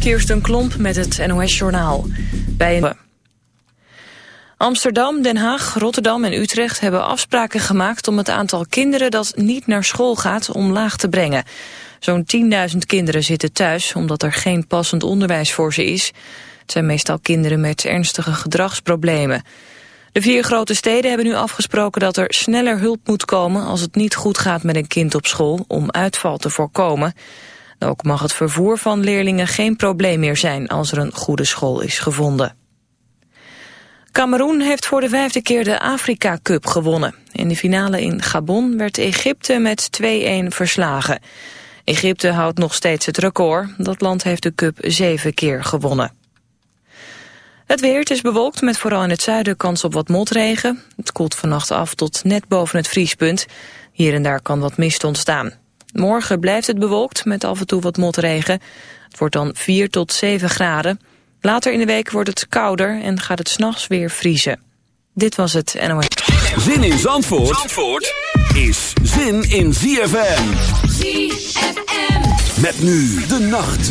Kirsten Klomp met het NOS-journaal. Bij. Amsterdam, Den Haag, Rotterdam en Utrecht hebben afspraken gemaakt... om het aantal kinderen dat niet naar school gaat omlaag te brengen. Zo'n 10.000 kinderen zitten thuis omdat er geen passend onderwijs voor ze is. Het zijn meestal kinderen met ernstige gedragsproblemen. De vier grote steden hebben nu afgesproken dat er sneller hulp moet komen... als het niet goed gaat met een kind op school om uitval te voorkomen... Ook mag het vervoer van leerlingen geen probleem meer zijn als er een goede school is gevonden. Cameroen heeft voor de vijfde keer de Afrika Cup gewonnen. In de finale in Gabon werd Egypte met 2-1 verslagen. Egypte houdt nog steeds het record. Dat land heeft de cup zeven keer gewonnen. Het weer, is bewolkt met vooral in het zuiden kans op wat motregen. Het koelt vannacht af tot net boven het vriespunt. Hier en daar kan wat mist ontstaan. Morgen blijft het bewolkt met af en toe wat motregen. Het wordt dan 4 tot 7 graden. Later in de week wordt het kouder en gaat het s'nachts weer vriezen. Dit was het NOS. Zin in Zandvoort, Zandvoort is zin in ZFM. ZFM. Met nu de nacht.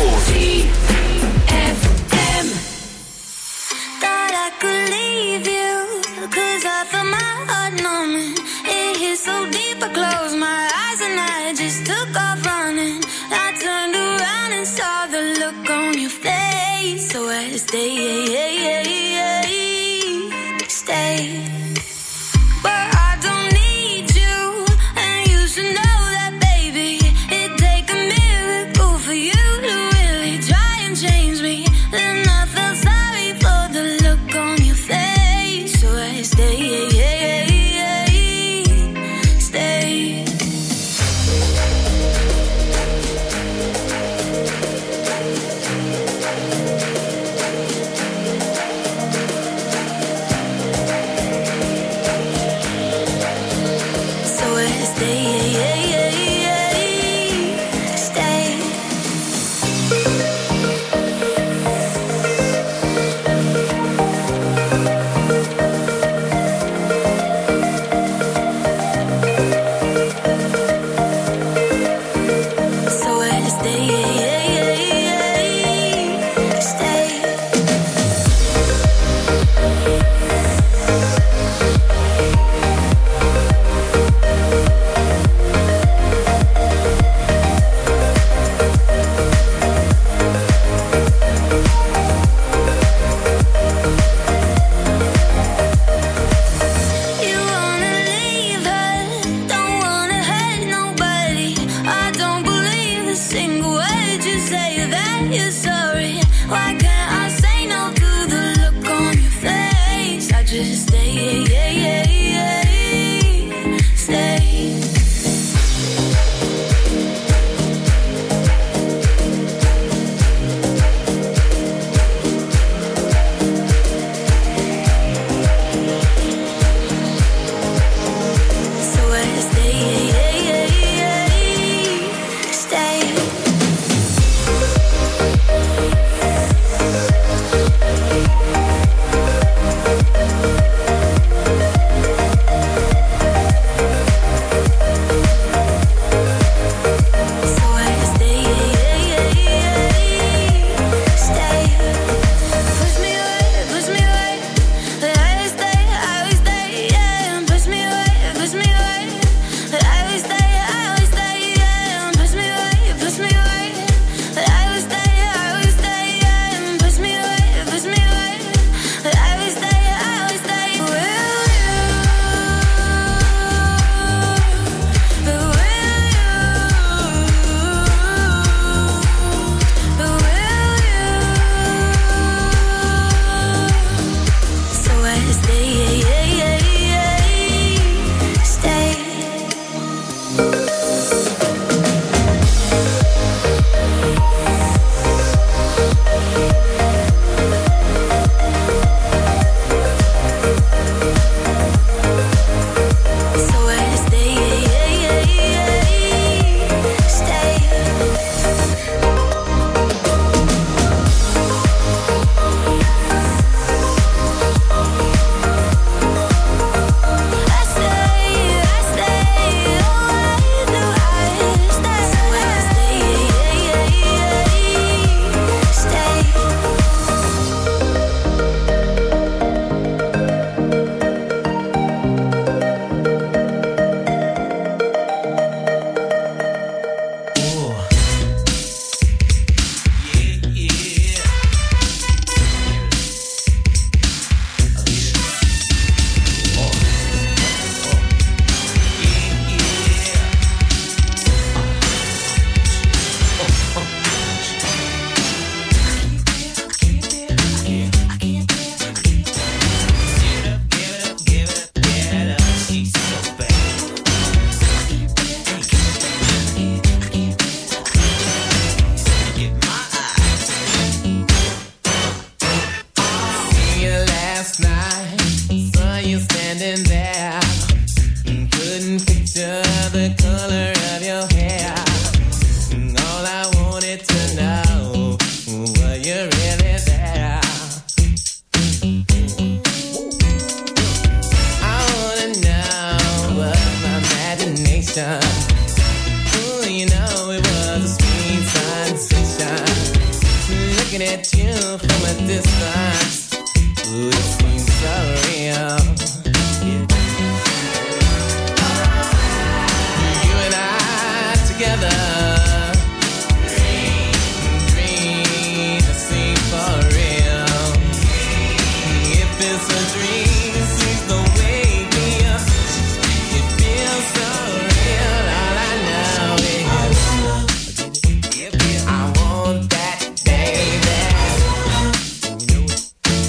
Gold.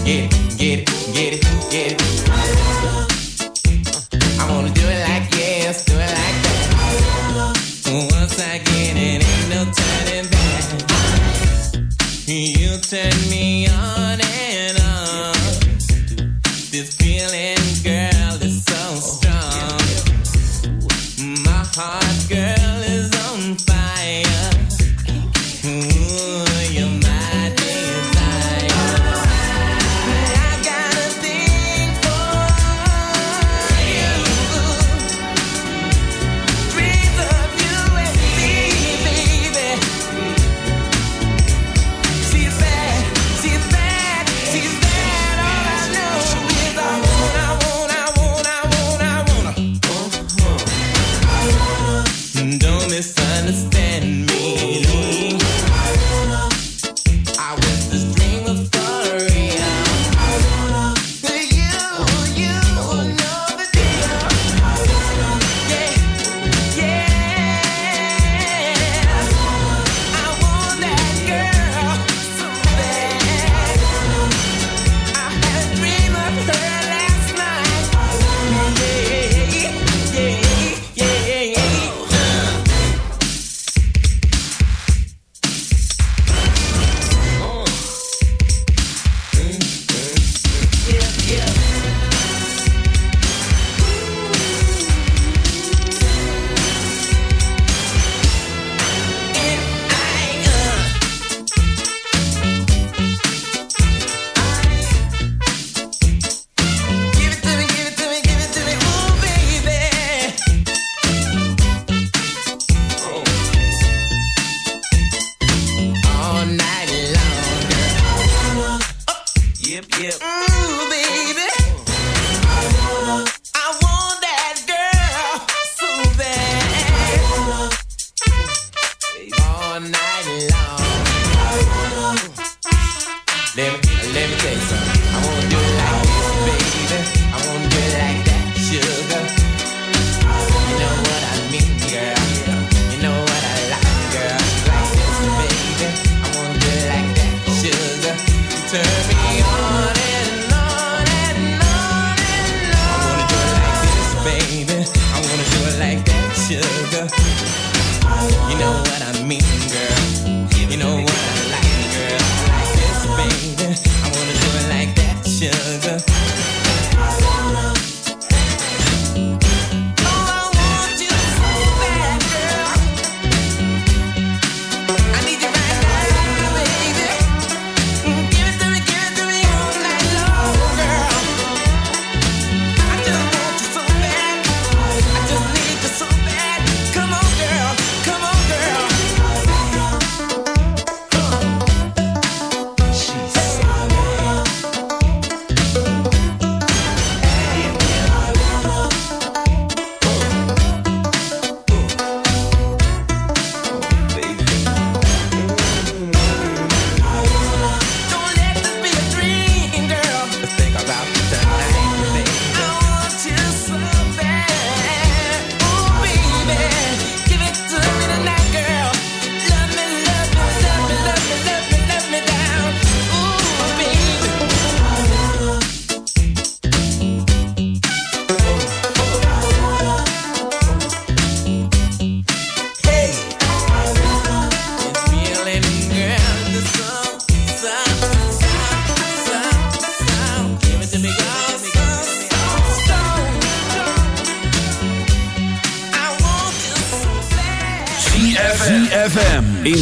get it, get it, get it, get it.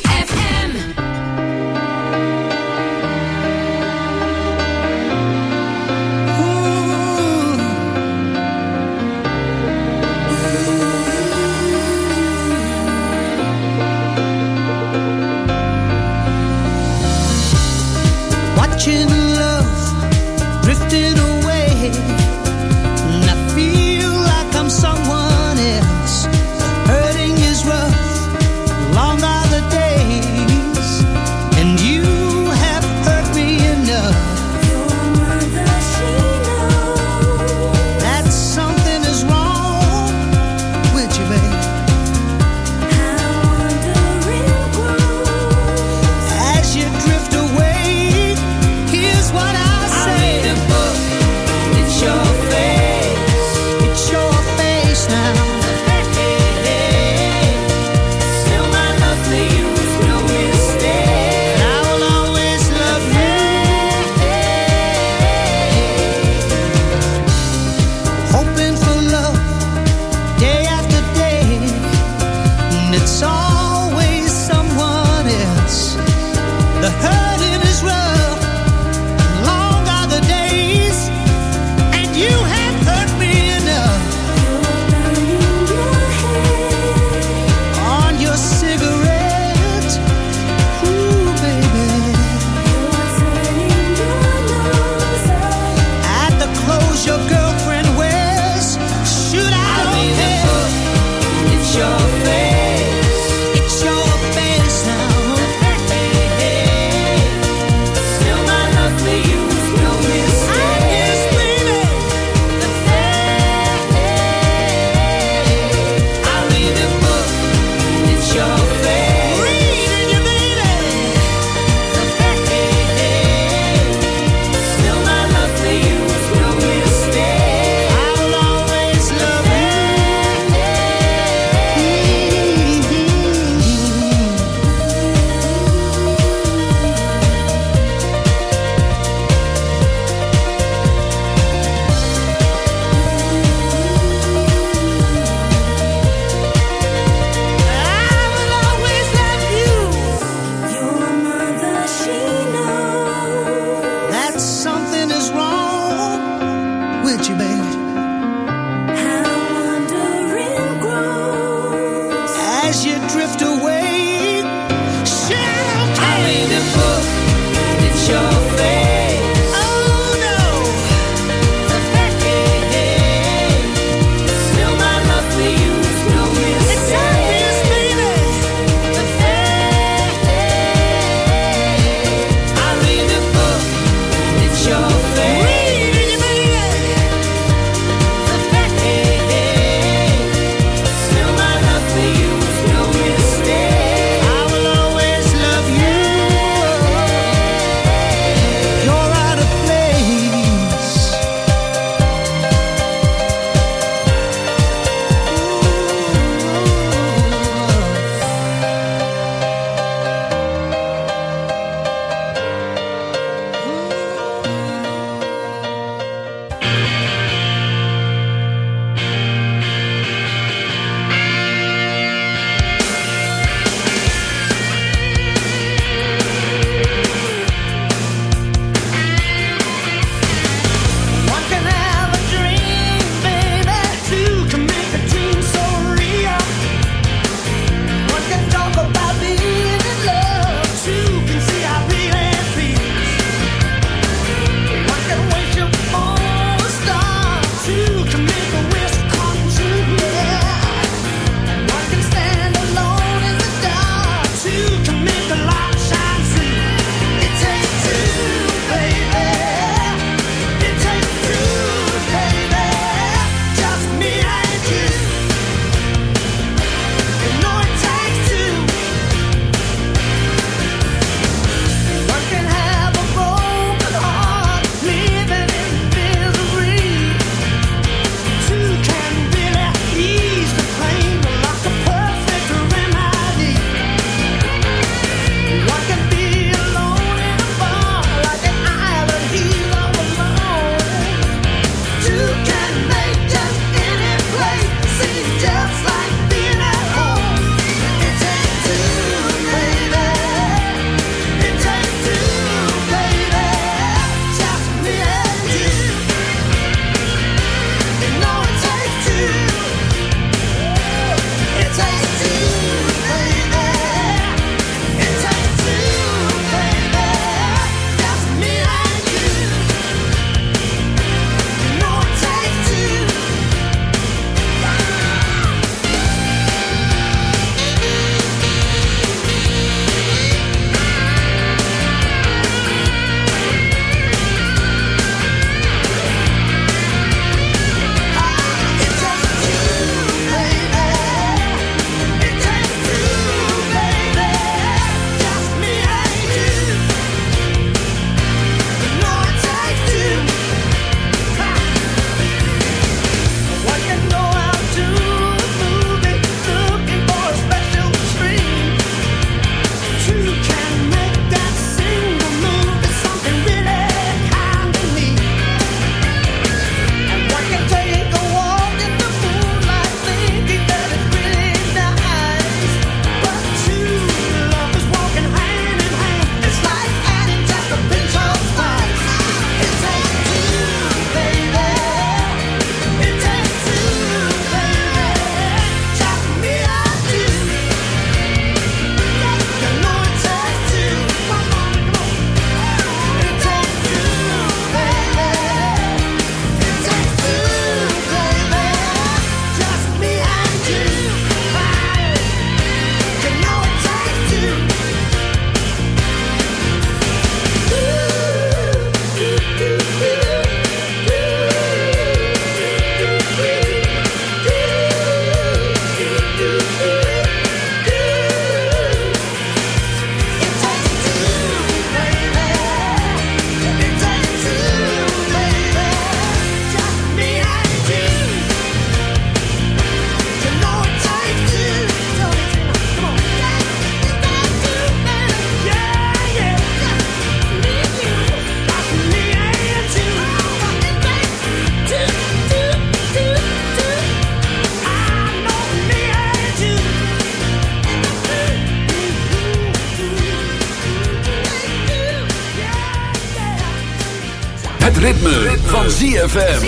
van ZFM.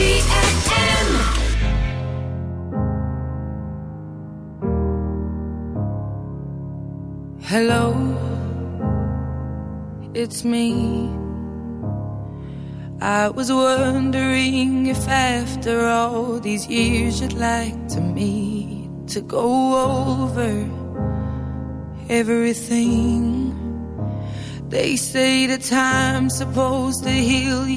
Hello, it's me. I was wondering if after all these years you'd like to meet to go over everything. They say the time's supposed to heal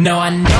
No, I know